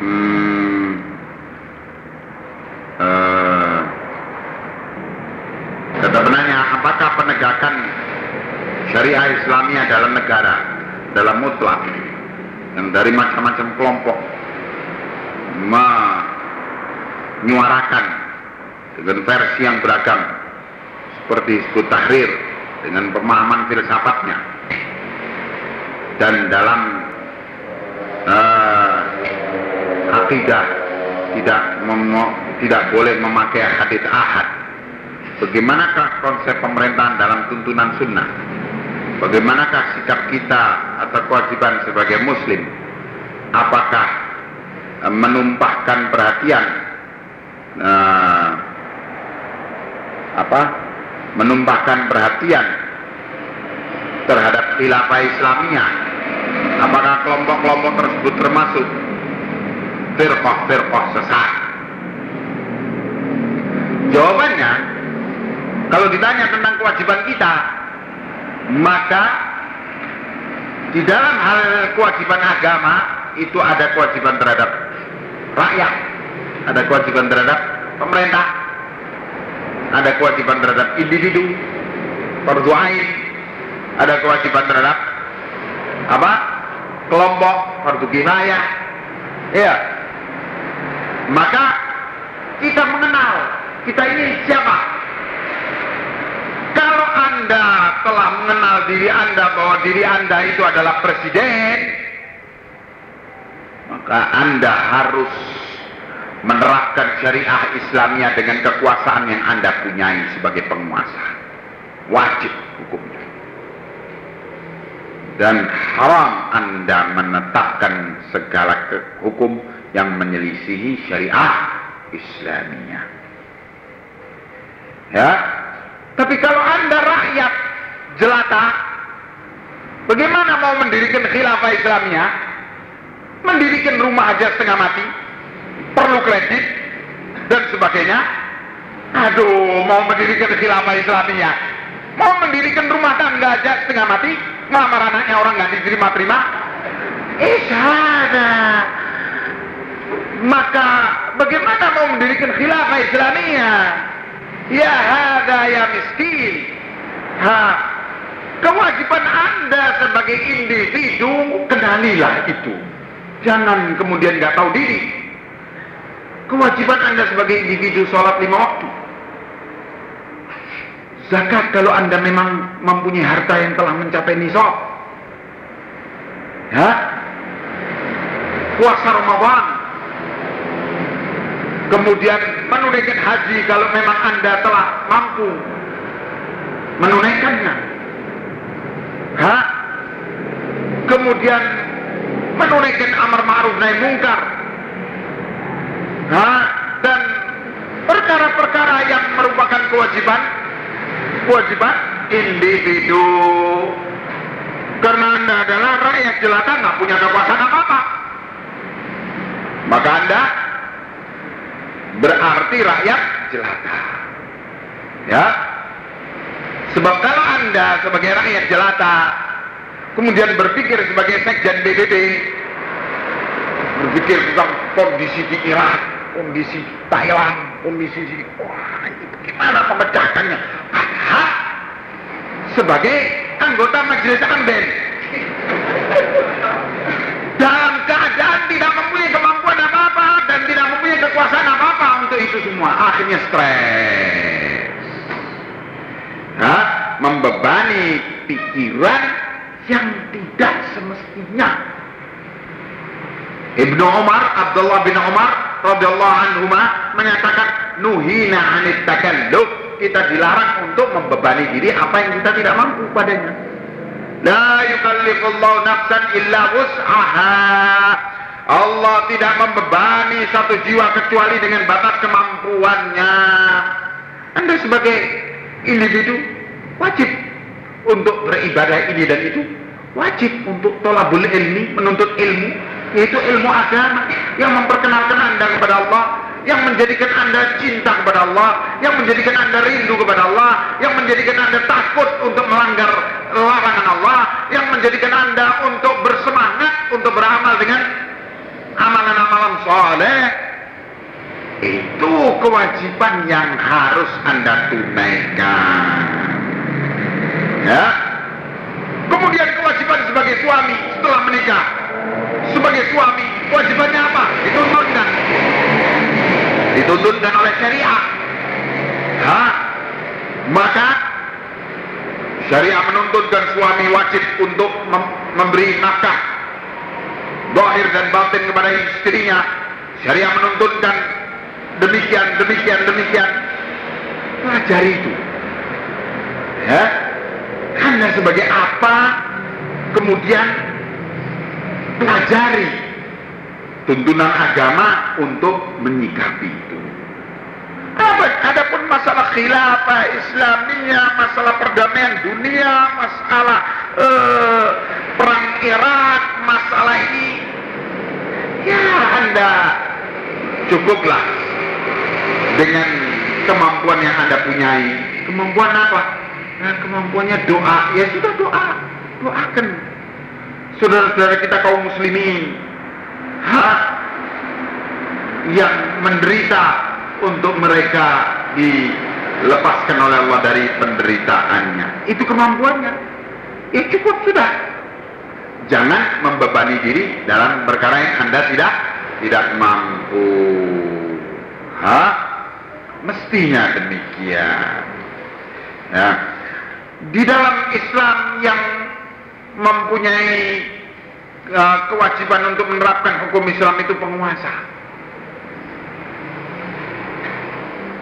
hmm, eh, kata apakah penegakan syariah Islamiyah dalam negara, dalam mutlak, yang dari macam-macam kelompok menyuarakan dengan versi yang beragam seperti Hizbut Tahrir dengan pemahaman filsafatnya dan dalam uh, tidak memo, tidak boleh memakai hadis ahad. Bagaimanakah konsep pemerintahan dalam tuntunan sunnah? Bagaimanakah sikap kita atau kewajiban sebagai muslim? Apakah uh, menumpahkan perhatian uh, apa? Menumpahkan perhatian terhadap khilafah Islamiyah apakah kelompok-kelompok tersebut termasuk firqah-firqah sesat. Jawabannya kalau ditanya tentang kewajiban kita maka di dalam hal kewajiban agama itu ada kewajiban terhadap rakyat ada kewajiban terhadap pemerintah ada kewajiban terhadap individu perduain ada kewajiban terhadap apa? Kelompok fardu kifayah ya maka kita mengenal kita ini siapa. Kalau anda telah mengenal diri anda bahwa diri anda itu adalah presiden maka anda harus menerapkan syariah Islamiyah dengan kekuasaan yang anda punyai sebagai penguasa. Wajib hukumnya. Dan haram Anda menetapkan segala hukum yang menyelisihi syariah Islamiyah. Ya. Tapi kalau Anda rakyat jelata, bagaimana mau mendirikan khilafah Islamiyah? Mendirikan rumah aja setengah mati, perlu kredit dan sebagainya. Aduh, mau mendirikan khilafah Islamiyah, mau mendirikan rumah tangga aja setengah mati, ngelamar anaknya orang nggak diterima-terima isyada maka bagaimana mau mendirikan khilafah Islamiyah ya hada ya miskin ha kewajiban anda sebagai individu kenalilah itu jangan kemudian nggak tahu diri kewajiban anda sebagai individu sholat lima waktu Zakat kalau anda memang mempunyai harta yang telah mencapai nisab. Ya. Puasa Ramadan. Kemudian menunaikan haji kalau memang anda telah mampu menunaikannya. Ha? Kemudian menunaikan amar ma'ruf nahi mungkar. Ha? Dan perkara-perkara yang merupakan kewajiban kewajiban individu karena anda adalah rakyat jelata nggak punya kekuasaan apa apa maka anda berarti rakyat jelata. Ya. Sebab kalau anda sebagai rakyat jelata kemudian berpikir sebagai sekjen BBB berpikir tentang kondisi di Irak kondisi Thailand kondisi wah ini bagaimana hak sebagai anggota majelis amben untuk itu semua. Akhirnya stres. Nah, membebani pikiran yang tidak semestinya. Ibnu Umar Abdullah bin Umar radhiyallahu anhu menyatakan nuhina anit takalluf. Kita dilarang untuk membebani diri apa yang kita tidak mampu padanya. La yukallifullahu nafsan illa wus'aha. Allah tidak membebani satu jiwa kecuali dengan batas kemampuannya. Anda sebagai individu wajib untuk beribadah ini dan itu. Wajib untuk tolabul ilmi, menuntut ilmu, yaitu ilmu agama yang memperkenalkan Anda kepada Allah yang menjadikan Anda cinta kepada Allah, yang menjadikan Anda rindu kepada Allah, yang menjadikan Anda takut untuk melanggar larangan Allah, yang menjadikan Anda untuk bersemangat untuk beramal dengan amalan-amalan soleh itu kewajiban yang harus anda tunaikan. Ya. Kemudian kewajiban sebagai suami setelah menikah. Sebagai suami kewajibannya apa? Dituntutkan dituntutkan oleh syariah. Ha? maka syariah menuntutkan suami wajib untuk mem memberi nafkah dohir dan batin kepada istrinya. Syariah menuntutkan demikian demikian demikian. Pelajari itu. Ya? Hanya sebagai apa kemudian pelajari tuntunan agama untuk menyikapi apa? Adapun masalah khilafah Islamiyah masalah perdamaian dunia masalah uh, perang Irak masalah ini ya anda cukuplah dengan kemampuan yang anda punyai. Kemampuan apa? Nah, kemampuannya doa. Ya sudah doa. Doakan. Saudara-saudara kita kaum muslimin. Hak yang menderita untuk mereka dilepaskan oleh Allah dari penderitaannya. Itu kemampuannya. Ya cukup sudah. Jangan membebani diri dalam perkara yang anda tidak tidak mampu. Ha? Mestinya demikian. Ya. Di dalam Islam yang mempunyai uh, kewajiban untuk menerapkan hukum Islam itu penguasa.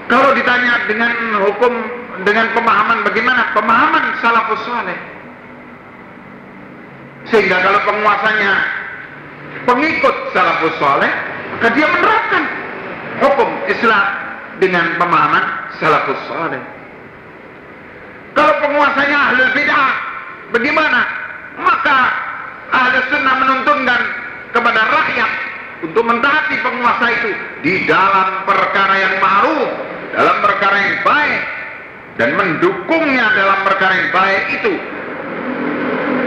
Kalau ditanya dengan hukum dengan pemahaman bagaimana pemahaman salafus saleh sehingga kalau penguasanya pengikut salafus saleh maka dia menerapkan hukum Islam dengan pemahaman salafus saleh kalau penguasanya ahli bid'ah bagaimana? Maka ahli sunnah menuntunkan kepada rakyat untuk mentaati penguasa itu di dalam perkara yang ma'ruf dalam perkara yang baik dan mendukungnya dalam perkara yang baik itu.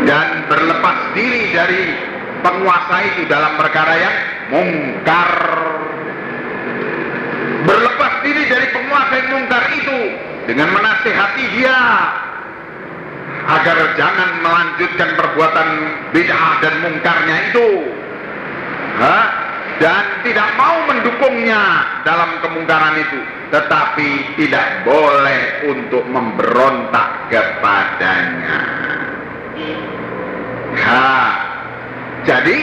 Dan berlepas diri dari penguasa itu dalam perkara yang mungkar. Berlepas diri dari penguasa yang mungkar itu dengan menasihati dia agar jangan melanjutkan perbuatan bid'ah dan mungkarnya itu. Ha? Dan tidak mau mendukungnya dalam kemungkaran itu. Tetapi tidak boleh untuk memberontak kepadanya. Ha. jadi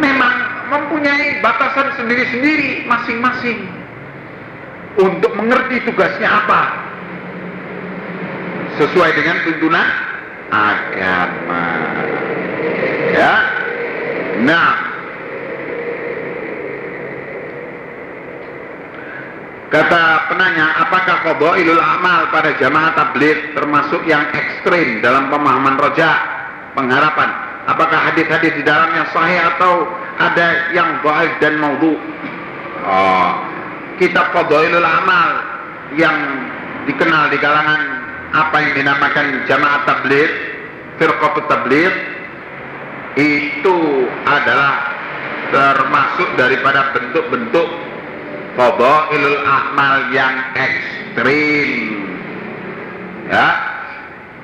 memang mempunyai batasan sendiri-sendiri masing-masing untuk mengerti tugasnya apa. Sesuai dengan tuntunan agama. Ya. Nah kata penanya apakah qabailul amal pada jamaah tabligh termasuk yang ekstrim dalam pemahaman roja? Pengharapan apakah hadis-hadis di dalamnya sahih atau ada yang baik dan maudhu? Oh, kitab Fadailul Amal yang dikenal di kalangan apa yang dinamakan jamaah tabligh, firqah tabligh itu adalah termasuk daripada bentuk-bentuk Fadailul Amal yang ekstrim. Ya,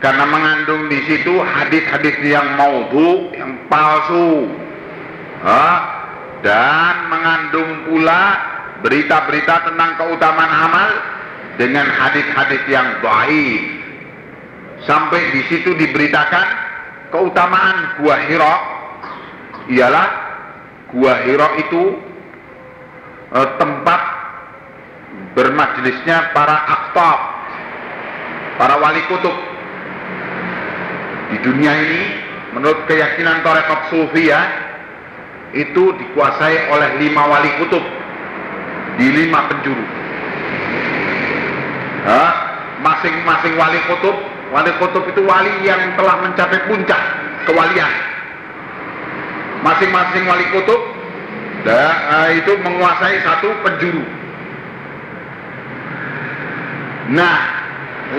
karena mengandung di situ hadis-hadis yang maudhu, yang palsu. Ha? dan mengandung pula berita-berita tentang keutamaan amal dengan hadis-hadis yang baik. Sampai di situ diberitakan keutamaan gua Hira ialah gua Hira itu eh, tempat bermajlisnya para aktab, para wali kutub di dunia ini menurut keyakinan Tarekat Sufia itu dikuasai oleh lima wali kutub di lima penjuru. Masing-masing wali kutub, wali kutub itu wali yang telah mencapai puncak kewalian. Masing-masing wali kutub da, itu menguasai satu penjuru. Nah,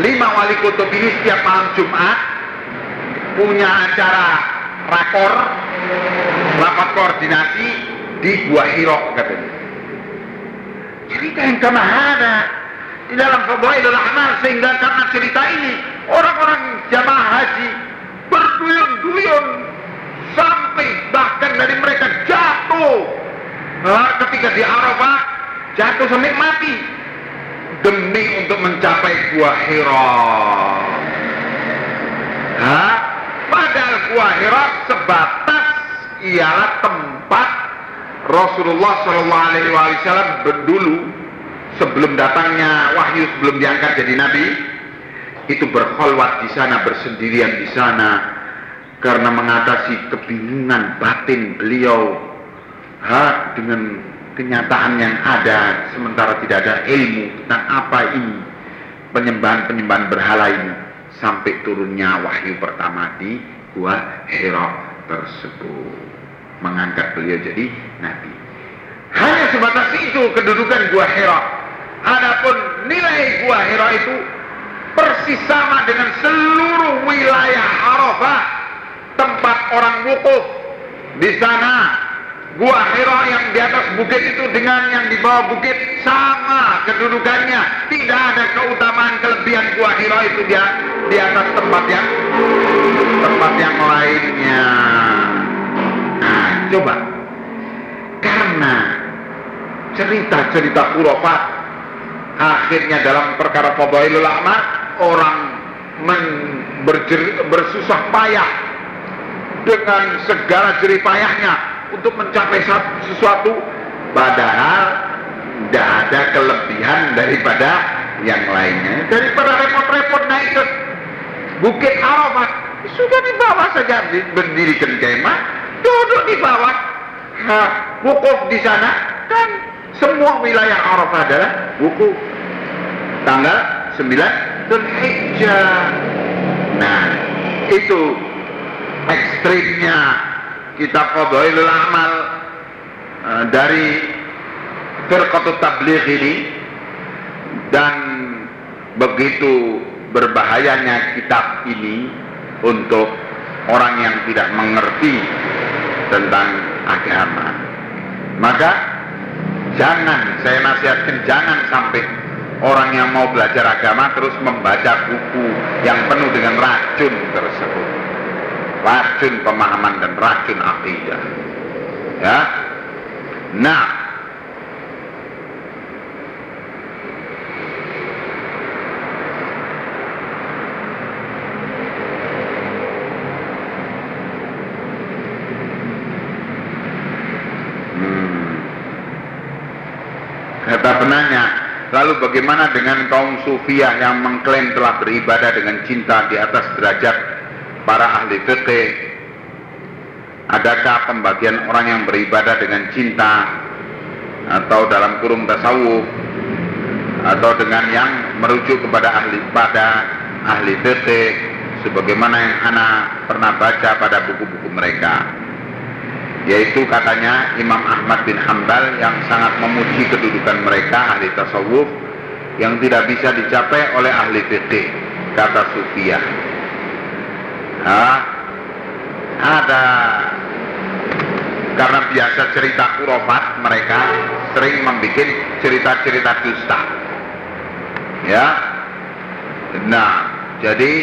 lima wali kutub ini setiap malam Jumat punya acara rakor, rapat koordinasi di Gua Hiro katanya. Cerita yang ke mana ada di dalam Fadailul Amal sehingga karena cerita ini orang-orang jamaah haji berduyun-duyun sampai bahkan dari mereka jatuh nah, ketika di Arafah jatuh sampai mati. Demi untuk mencapai Gua Hira. Nah, padahal Gua Hira sebatas ialah tempat Rasulullah Shallallahu Alaihi Wasallam dulu sebelum datangnya wahyu sebelum diangkat jadi nabi itu berkholwat di sana bersendirian di sana karena mengatasi kebingungan batin beliau ha, dengan kenyataan yang ada sementara tidak ada ilmu tentang apa ini. Penyembahan-penyembahan berhala ini sampai turunnya wahyu pertama di gua Hira tersebut. Mengangkat beliau jadi nabi. Hanya sebatas itu kedudukan gua Hira. Adapun nilai gua Hira itu persis sama dengan seluruh wilayah Arafah. Tempat orang wukuf di sana Gua Hira yang di atas bukit itu dengan yang di bawah bukit sama kedudukannya. Tidak ada keutamaan kelebihan Gua Hira itu dia di atas tempat yang tempat yang lainnya. Nah, coba karena cerita-cerita kurofat akhirnya dalam perkara Fadailul Amal orang men, bersusah payah dengan segala jeripayahnya untuk mencapai sesuatu padahal tidak ada kelebihan daripada yang lainnya. Daripada repot-repot naik ke Bukit Arafat. Sudah di bawah saja berdirikan kemah. Duduk di bawah. Wukuf di sana. Dan semua wilayah Arafah adalah wukuf. Tanggal 9 Dzulhijjah. Nah itu ekstrimnya kitab Fadailul Amal uh, dari Firqatut Tabligh ini dan begitu berbahayanya kitab ini untuk orang yang tidak mengerti tentang agama. Maka jangan saya nasihatkan jangan sampai orang yang mau belajar agama terus membaca buku yang penuh dengan racun tersebut racun pemahaman dan racun akidah. Ya. Nah, hmm. Kata penanya, lalu bagaimana dengan kaum sufiah yang mengklaim telah beribadah dengan cinta di atas derajat para ahli fikih adakah pembagian orang yang beribadah dengan cinta atau dalam kurung tasawuf atau dengan yang merujuk kepada ahli pada ahli fikih sebagaimana yang anak pernah baca pada buku-buku mereka? Yaitu katanya Imam Ahmad bin Hambal yang sangat memuji kedudukan mereka ahli tasawuf yang tidak bisa dicapai oleh ahli fikih kata Sufiyah Hah? ada. Karena biasa cerita kurofat mereka sering membuat cerita-cerita dusta. Ya? Nah jadi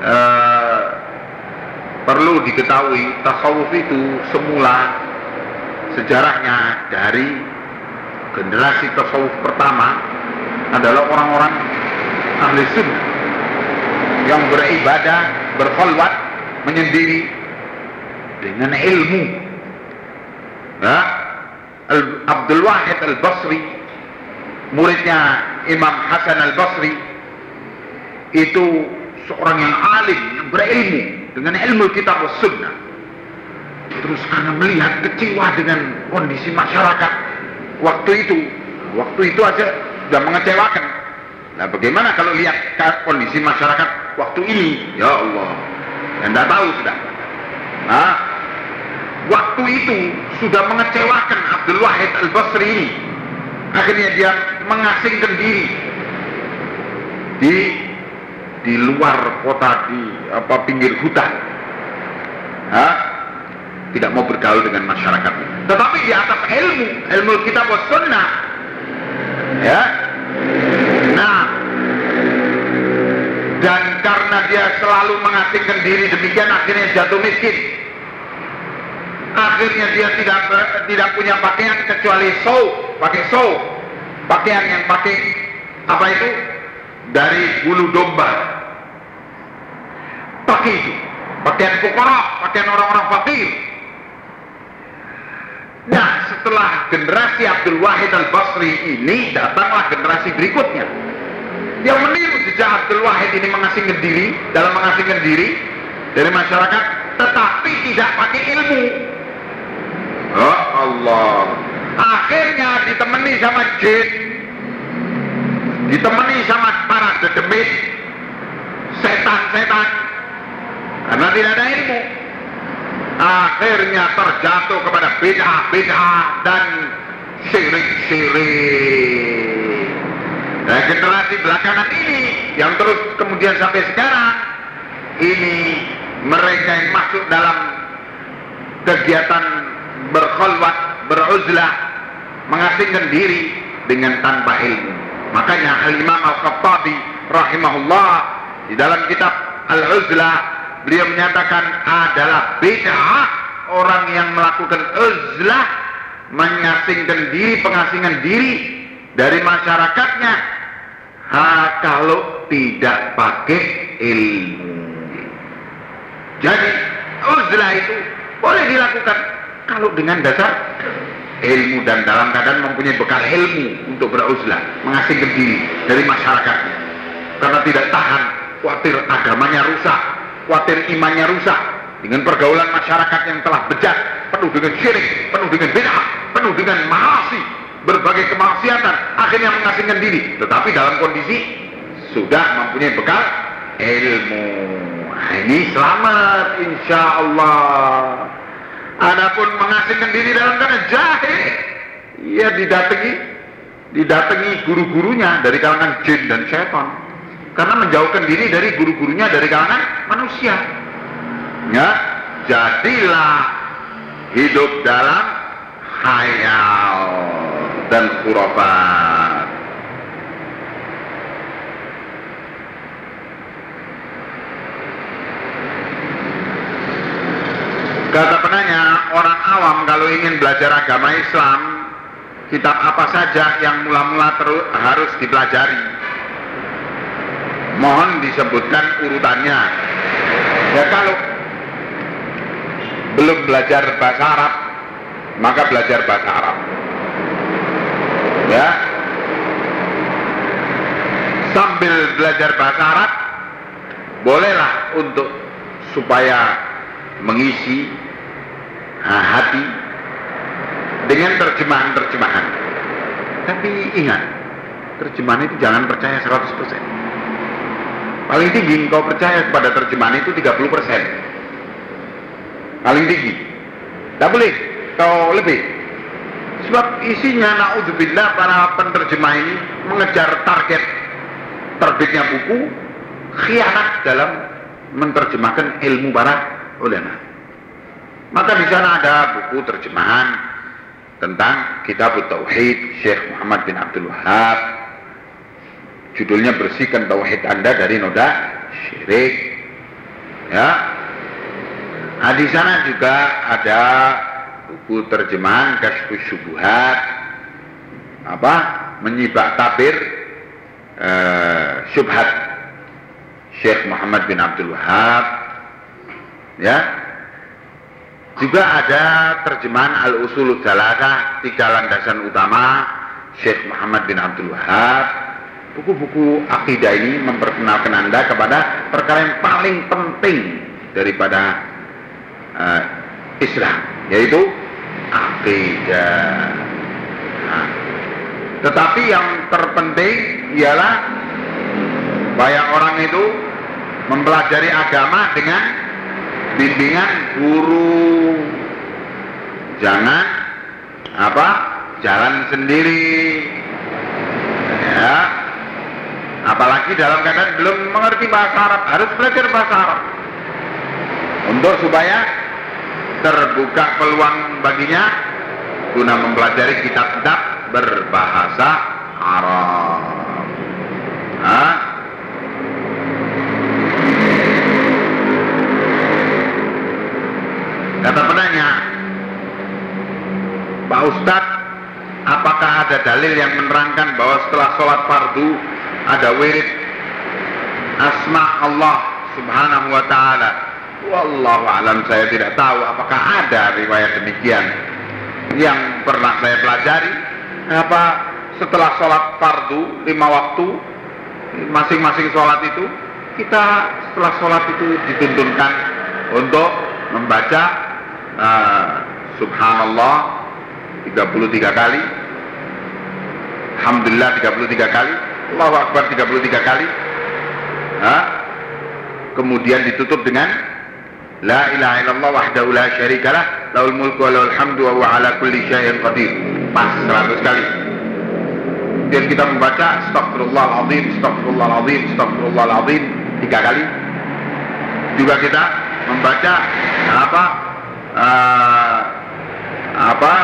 eh, perlu diketahui tasawuf itu semula sejarahnya dari generasi tasawuf pertama adalah orang-orang ahli sunnah yang beribadah berkholwat menyendiri dengan ilmu. Nah, Abdul Wahid Al Basri, muridnya Imam Hasan Al Basri, itu seorang yang alim, yang berilmu dengan ilmu kitab sunnah. Terus karena melihat kecewa dengan kondisi masyarakat waktu itu, waktu itu aja sudah mengecewakan. Nah bagaimana kalau lihat kondisi masyarakat waktu ini? Ya Allah. Anda tahu sudah. Nah, waktu itu sudah mengecewakan Abdul Wahid Al Basri ini. Akhirnya dia mengasingkan diri. Di di luar kota di apa pinggir hutan. Nah, tidak mau bergaul dengan masyarakat. Tetapi di atas ilmu, ilmu kita sunnah, ya. Dan karena dia selalu mengasingkan diri demikian akhirnya jatuh miskin. Akhirnya dia tidak tidak punya pakaian kecuali show, pakai show, pakaian yang pakai apa itu dari bulu domba. Pakai itu, pakaian fukara, pakaian orang-orang fakir. Nah, setelah generasi Abdul Wahid Al-Basri ini datanglah generasi berikutnya yang meniru jejak Abdul Wahid ini mengasingkan diri dalam mengasingkan diri dari masyarakat tetapi tidak pakai ilmu. Oh Allah. Akhirnya ditemani sama jin ditemani sama para dedemit setan-setan. Karena tidak ada ilmu. Akhirnya terjatuh kepada bid'ah-bid'ah dan syirik-syirik Nah generasi belakangan ini yang terus kemudian sampai sekarang ini mereka yang masuk dalam kegiatan berkholwat, beruzlah, mengasingkan diri dengan tanpa ilmu. Makanya Al-Imam Al-Khattabi rahimahullah di dalam kitab Al-Uzlah beliau menyatakan adalah bid'ah orang yang melakukan uzlah mengasingkan diri, pengasingan diri dari masyarakatnya ha, kalau tidak pakai ilmu. Jadi uzlah itu boleh dilakukan kalau dengan dasar ilmu dan dalam keadaan mempunyai bekal ilmu untuk beruzlah, mengasingkan diri dari masyarakat. Karena tidak tahan, khawatir agamanya rusak, khawatir imannya rusak dengan pergaulan masyarakat yang telah bejat, penuh dengan syirik, penuh dengan bid'ah, penuh dengan mahasi, berbagai kemaksiatan akhirnya mengasingkan diri. Tetapi dalam kondisi sudah mempunyai bekal ilmu. Nah, ini selamat insya Allah adapun mengasingkan diri dalam keadaan jahil ia didatangi didatangi guru-gurunya dari kalangan jin dan setan. Karena menjauhkan diri dari guru-gurunya dari kalangan manusia. Ya jadilah hidup dalam hayal dan khurafat. Kata penanya, orang awam kalau ingin belajar agama Islam, kitab apa saja yang mula-mula harus dipelajari? Mohon disebutkan urutannya. Ya kalau belum belajar bahasa Arab, maka belajar bahasa Arab ya. Sambil belajar bahasa Arab bolehlah untuk supaya mengisi hati dengan terjemahan-terjemahan. Tapi ingat terjemahan itu jangan percaya 100% paling tinggi kau percaya kepada terjemahan itu 30% paling tinggi. Tidak boleh. Kau lebih Sebab isinya naudzubillah para penerjemah ini mengejar target terbitnya buku khianat dalam menerjemahkan ilmu para ulama. Maka di sana ada buku terjemahan tentang Kitab Tauhid Syekh Muhammad bin Abdul Wahab. Judulnya bersihkan tauhid Anda dari noda syirik. Ya. Nah, di sana juga ada buku terjemahan Kasfus Syubuhat apa menyibak tabir uh, syubhat. Syekh Muhammad bin Abdul Wahab ya. Juga ada terjemahan Al-Usul Jalasah tiga landasan utama Syekh Muhammad bin Abdul Wahab buku-buku akidah ini memperkenalkan Anda kepada perkara yang paling penting daripada uh, Islam yaitu akidah. Nah, tetapi yang terpenting ialah banyak orang itu mempelajari agama dengan bimbingan guru. Jangan apa? Jalan sendiri. Ya. Apalagi dalam keadaan belum mengerti bahasa Arab, harus belajar bahasa Arab. Untuk supaya terbuka peluang baginya guna mempelajari kitab-kitab berbahasa Arab. Hah? Kata penanya, Pak Ustadz, apakah ada dalil yang menerangkan bahwa setelah sholat fardu ada wirid asma Allah subhanahu wa ta'ala Wallahu alam saya tidak tahu apakah ada riwayat demikian yang pernah saya pelajari apa setelah sholat fardu lima waktu masing-masing sholat itu kita setelah sholat itu dituntunkan untuk membaca uh, subhanallah 33 kali Alhamdulillah 33 kali Allahu Akbar 33 kali ha? kemudian ditutup dengan La ilaha illallah wahdahu la syarikalah Laul mulku wa laul hamdu wa ala kulli syai'in qadir. Pas 100 kali. Kemudian kita membaca Astagfirullahaladzim, Astagfirullahaladzim, Astagfirullahaladzim Tiga kali. Juga kita membaca Apa uh, Apa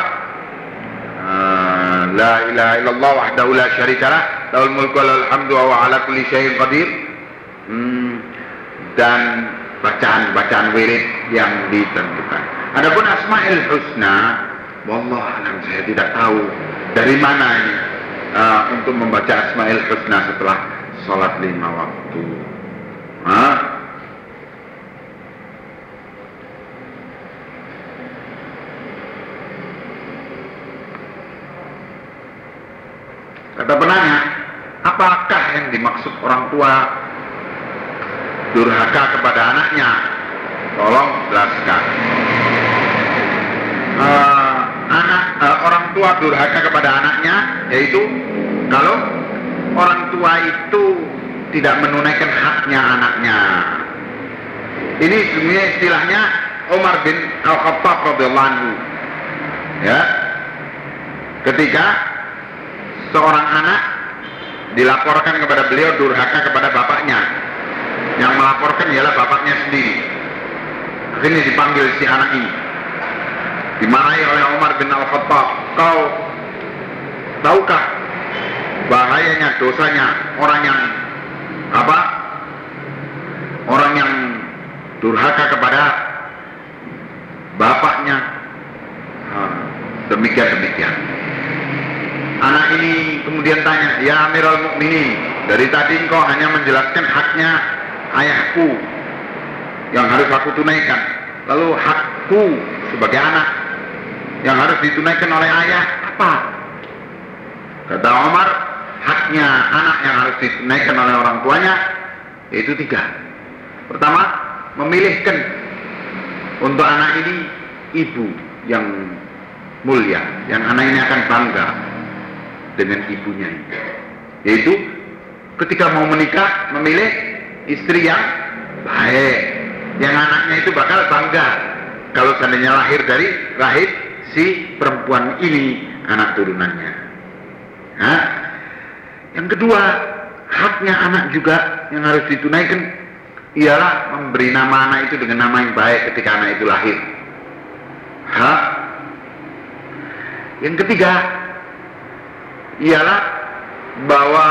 uh, La ilaha illallah wahdahu la syarikalah Laul mulku wa laul hamdu wa ala kulli syai'in qadir. Hmm, Dan bacaan-bacaan wirid yang ditentukan. Adapun Asmaul Husna, wallah alam saya tidak tahu dari mana ini uh, untuk membaca Asmaul Husna setelah sholat lima waktu. Hah? Kata penanya, apakah yang dimaksud orang tua durhaka kepada anaknya tolong jelaskan uh, anak uh, orang tua durhaka kepada anaknya yaitu kalau orang tua itu tidak menunaikan haknya anaknya. Ini sebenarnya istilahnya Umar bin Al-Khattab radhiyallahu anhu. Ya. Ketika seorang anak dilaporkan kepada beliau durhaka kepada bapaknya. Yang melaporkan ialah bapaknya sendiri. Akhirnya dipanggil si anak ini dimarahi oleh Umar bin Al-Khattab. Kau tahukah bahayanya dosanya orang yang apa? Orang yang durhaka kepada bapaknya. Demikian demikian anak ini kemudian tanya ya Amirul Mukminin dari tadi engkau hanya menjelaskan haknya ayahku yang harus aku tunaikan. Lalu hakku sebagai anak yang harus ditunaikan oleh ayah apa? Kata Omar, haknya anak yang harus ditunaikan oleh orang tuanya yaitu tiga. Pertama, memilihkan untuk anak ini ibu yang mulia, yang anak ini akan bangga dengan ibunya. Yaitu ketika mau menikah memilih istri yang baik yang anaknya itu bakal bangga kalau seandainya lahir dari rahim si perempuan ini anak turunannya Hah? yang kedua haknya anak juga yang harus ditunaikan ialah memberi nama anak itu dengan nama yang baik ketika anak itu lahir Hah? yang ketiga ialah bahwa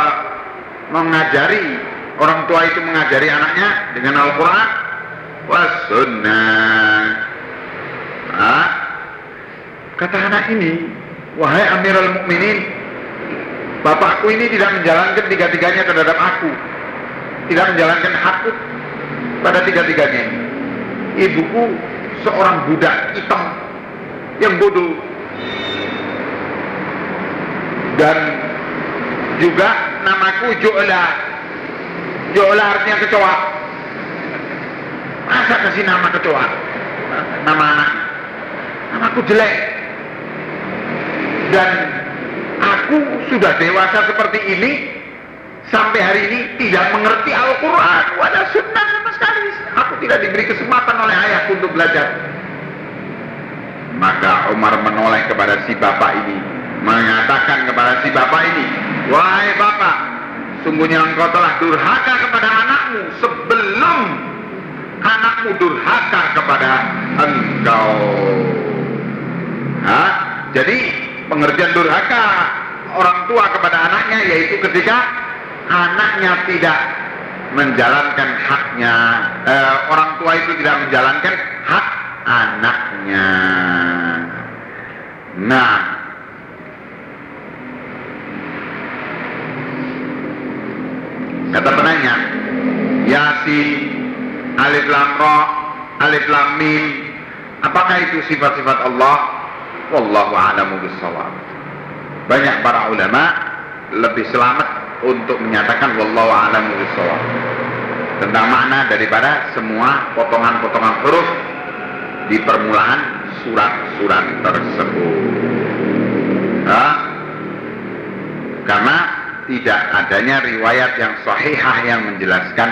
mengajari orang tua itu mengajari anaknya dengan Al-Quran was sunnah nah, kata anak ini wahai Amirul Mukminin bapakku ini tidak menjalankan tiga-tiganya terhadap aku tidak menjalankan hakku pada tiga-tiganya ibuku seorang budak hitam yang bodoh dan juga namaku Jo'la Jola artinya kecoa. Masa kasih nama kecoa? Nama anak. Namaku jelek. Dan aku sudah dewasa seperti ini sampai hari ini tidak mengerti Al-Quran wala sunnah sama sekali aku tidak diberi kesempatan oleh ayahku untuk belajar maka Umar menoleh kepada si bapak ini mengatakan kepada si bapak ini wahai bapak Sungguhnya engkau telah durhaka kepada anakmu sebelum anakmu durhaka kepada engkau. Hah? Jadi pengertian durhaka orang tua kepada anaknya yaitu ketika anaknya tidak menjalankan haknya, eh, orang tua itu tidak menjalankan hak anaknya. Nah, kata penanya, Yasin, Alif Lam Ra, Alif Lam Mim, apakah itu sifat-sifat Allah? Wallahu a'lamu bissawab. Banyak para ulama lebih selamat untuk menyatakan wallahu a'lamu bissawab tentang makna daripada semua potongan-potongan huruf di permulaan surat-surat tersebut. Nah, karena tidak adanya riwayat yang sahihah yang menjelaskan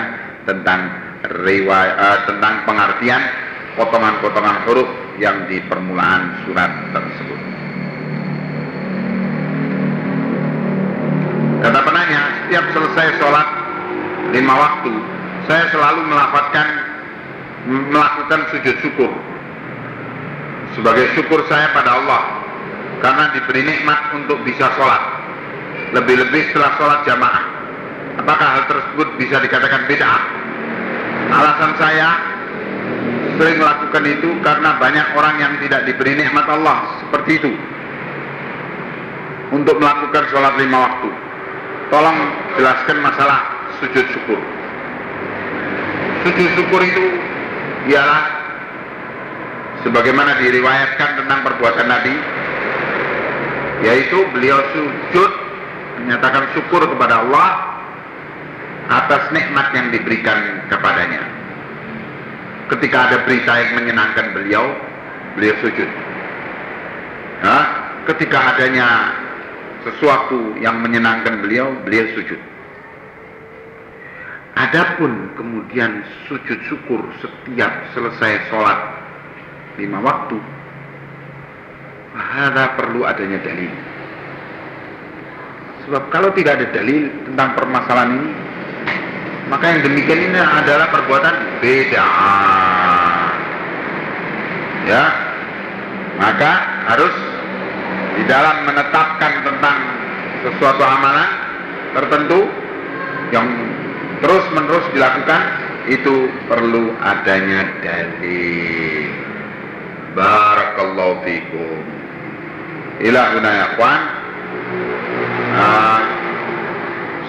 tentang riwayat uh, tentang pengertian potongan-potongan huruf yang di permulaan surat tersebut. Kata penanya, setiap selesai sholat lima waktu, saya selalu melafatkan melakukan sujud syukur. Sebagai syukur saya pada Allah karena diberi nikmat untuk bisa sholat. Lebih-lebih setelah sholat jamaah. Apakah hal tersebut bisa dikatakan beda alasan saya sering melakukan itu karena banyak orang yang tidak diberi nikmat Allah. Seperti itu. Untuk melakukan sholat lima waktu. Tolong jelaskan masalah sujud syukur. Sujud syukur itu ialah sebagaimana diriwayatkan tentang perbuatan Nabi yaitu beliau sujud menyatakan syukur kepada Allah atas nikmat yang diberikan kepadanya ketika ada berita yang menyenangkan beliau beliau sujud. Nah, ketika adanya sesuatu yang menyenangkan beliau beliau sujud. Adapun kemudian sujud syukur setiap selesai sholat lima waktu Hada perlu adanya dalil. Sebab kalau tidak ada dalil tentang permasalahan ini Maka yang demikian ini adalah perbuatan beda Ya Maka harus di dalam menetapkan tentang sesuatu amalan tertentu yang terus menerus dilakukan itu perlu adanya dalil Barakallahu fikum. Ila ya ikhwan.